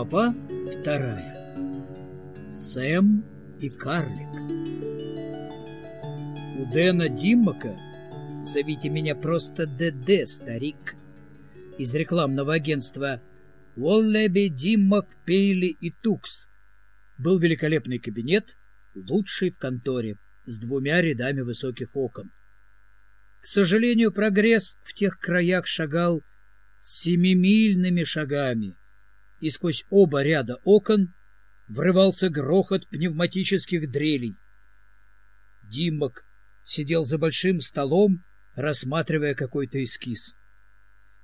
Глава вторая. Сэм и карлик. У Дэна Диммака, зовите меня просто ДД, старик, из рекламного агентства Уоллеби, Диммак, Пейли и Тукс, был великолепный кабинет, лучший в конторе, с двумя рядами высоких окон. К сожалению, прогресс в тех краях шагал семимильными шагами, и сквозь оба ряда окон врывался грохот пневматических дрелей. Димок сидел за большим столом, рассматривая какой-то эскиз.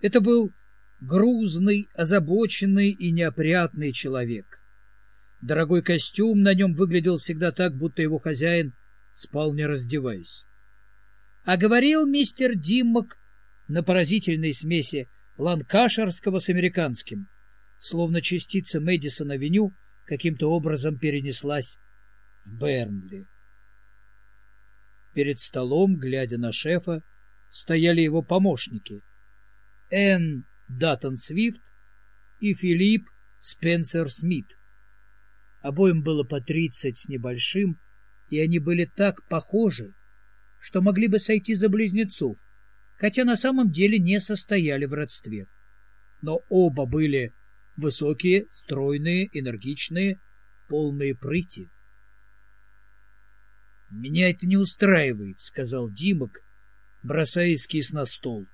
Это был грузный, озабоченный и неопрятный человек. Дорогой костюм на нем выглядел всегда так, будто его хозяин спал не раздеваясь. А говорил мистер Диммок на поразительной смеси ланкашерского с американским, словно частица Мэдисон-авеню каким-то образом перенеслась в Бернли. Перед столом, глядя на шефа, стояли его помощники — Энн Даттон Свифт и Филипп Спенсер Смит. Обоим было по тридцать с небольшим, и они были так похожи, что могли бы сойти за близнецов, хотя на самом деле не состояли в родстве. Но оба были высокие, стройные, энергичные, полные прыти. «Меня это не устраивает», — сказал Димок, бросая эскиз на стол.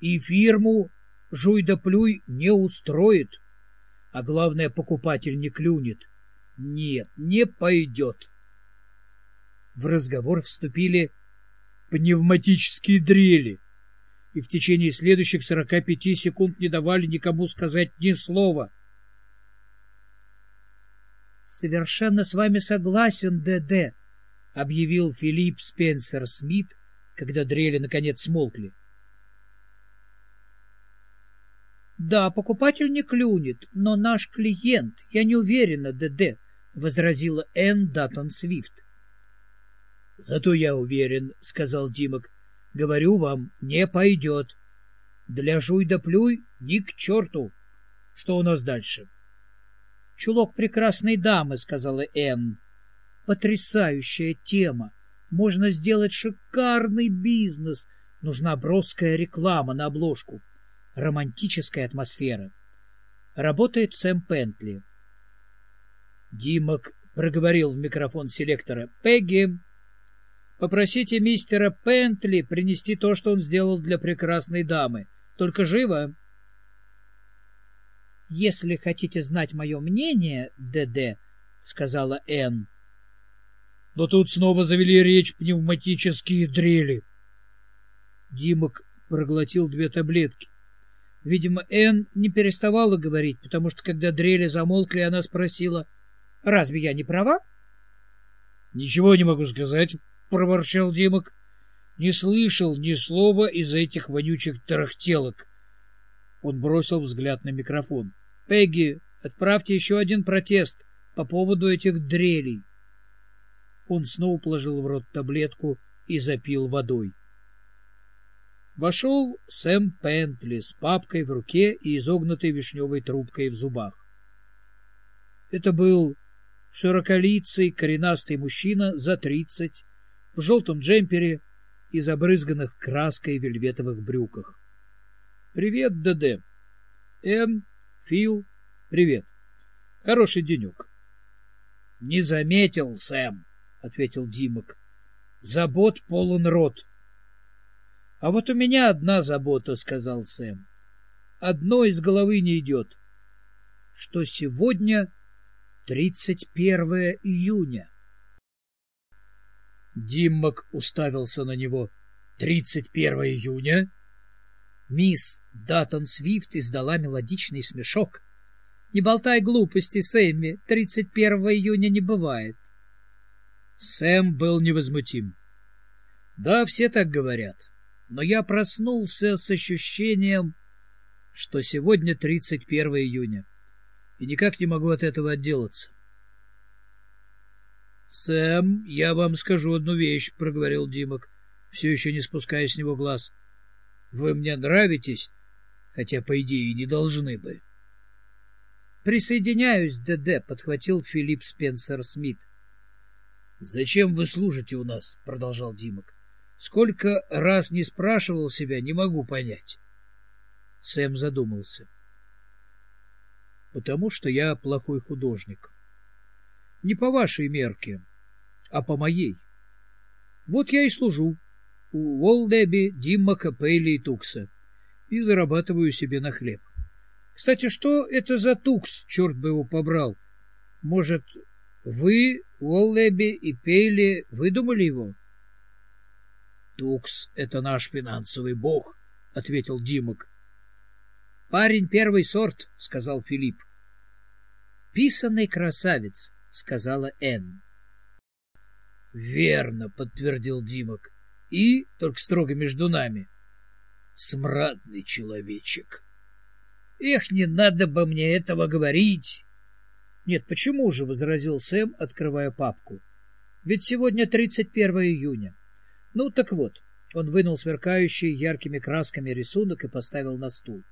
«И фирму жуй да плюй не устроит, а главное, покупатель не клюнет. Нет, не пойдет». В разговор вступили пневматические дрели, и в течение следующих 45 секунд не давали никому сказать ни слова. «Совершенно с вами согласен, ДД», — объявил Филипп Спенсер Смит, когда дрели наконец смолкли. «Да, покупатель не клюнет, но наш клиент, я не уверена, ДД», — возразила Энн Даттон Свифт. — Зато я уверен, — сказал Димок. — Говорю вам, не пойдет. Для жуй да плюй ни к черту. Что у нас дальше? — Чулок прекрасной дамы, — сказала Энн. — Потрясающая тема. Можно сделать шикарный бизнес. Нужна броская реклама на обложку. Романтическая атмосфера. Работает Сэм Пентли. Димок проговорил в микрофон селектора. «Пегги, Попросите мистера Пентли принести то, что он сделал для прекрасной дамы. Только живо. — Если хотите знать мое мнение, ДД, — сказала Энн. Но тут снова завели речь пневматические дрели. Димок проглотил две таблетки. Видимо, Энн не переставала говорить, потому что, когда дрели замолкли, она спросила, «Разве я не права?» «Ничего не могу сказать», — проворчал Димок. Не слышал ни слова из этих вонючих тарахтелок. Он бросил взгляд на микрофон. — Пегги, отправьте еще один протест по поводу этих дрелей. Он снова положил в рот таблетку и запил водой. Вошел Сэм Пентли с папкой в руке и изогнутой вишневой трубкой в зубах. Это был широколицый коренастый мужчина за тридцать, в желтом джемпере и забрызганных краской вельветовых брюках. «Привет, ДД!» «Энн, Фил, привет! Хороший денек!» «Не заметил, Сэм!» — ответил Димок. «Забот полон рот!» «А вот у меня одна забота», — сказал Сэм. «Одно из головы не идет, что сегодня 31 июня». Диммак уставился на него. «Тридцать первое июня?» Мисс Даттон Свифт издала мелодичный смешок. «Не болтай глупости, Сэмми, 31 июня не бывает». Сэм был невозмутим. «Да, все так говорят, но я проснулся с ощущением, что сегодня 31 июня, и никак не могу от этого отделаться. «Сэм, я вам скажу одну вещь», — проговорил Димок, все еще не спуская с него глаз. «Вы мне нравитесь, хотя, по идее, не должны бы». присоединяюсь, ДД, подхватил Филипп Спенсер Смит. Зачем вы служите у нас? продолжал Димок. Сколько раз не спрашивал себя, не могу понять. Сэм задумался. Потому что я плохой художник. Не по вашей мерке, а по моей. Вот я и служу у Уолдеби, Диммака, Пейли и Тукса и зарабатываю себе на хлеб. Кстати, что это за Тукс, черт бы его побрал? Может, вы, Уоллеби и Пейли, выдумали его? Тукс — это наш финансовый бог, — ответил Димок. Парень первый сорт, — сказал Филипп. Писанный красавец, — сказала Энн. Верно, — подтвердил Димок. И, только строго между нами, смрадный человечек. Эх, не надо бы мне этого говорить. Нет, почему же, — возразил Сэм, открывая папку. Ведь сегодня 31 июня. Ну, так вот, он вынул сверкающий яркими красками рисунок и поставил на стул.